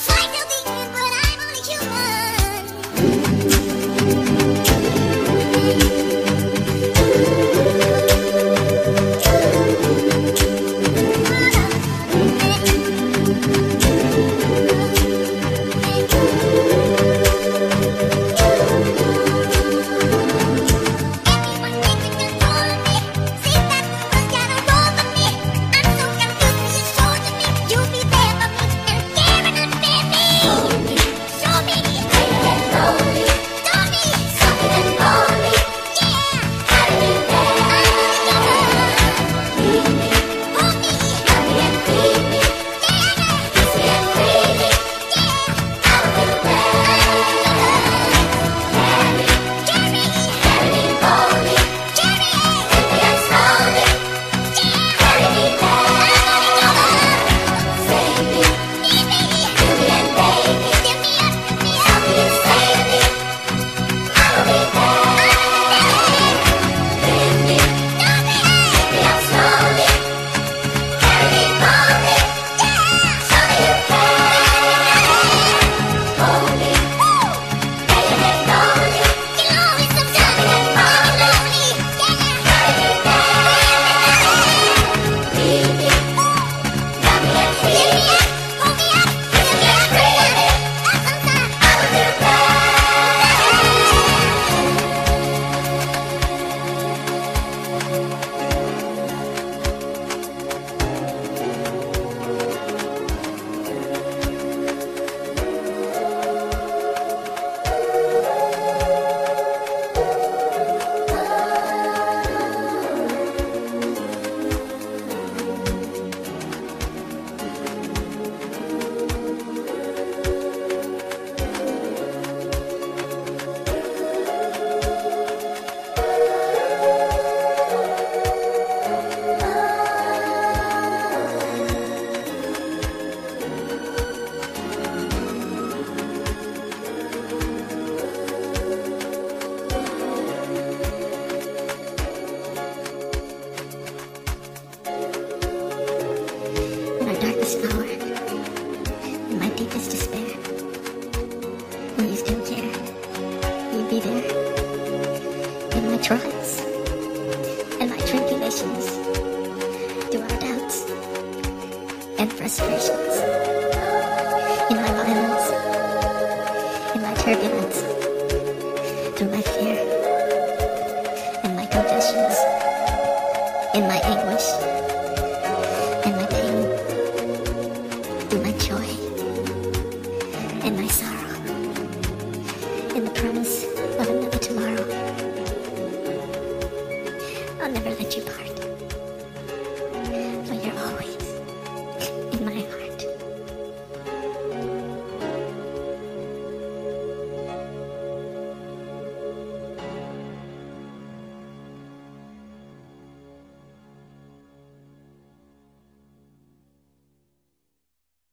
Fight! trials and my tribulations, through our doubts and frustrations, in my violence, in my turbulence, through my fear and my confessions, in my anguish and my pain, through my joy and my sorrow, in the promise of another tomorrow. I'll never let you party.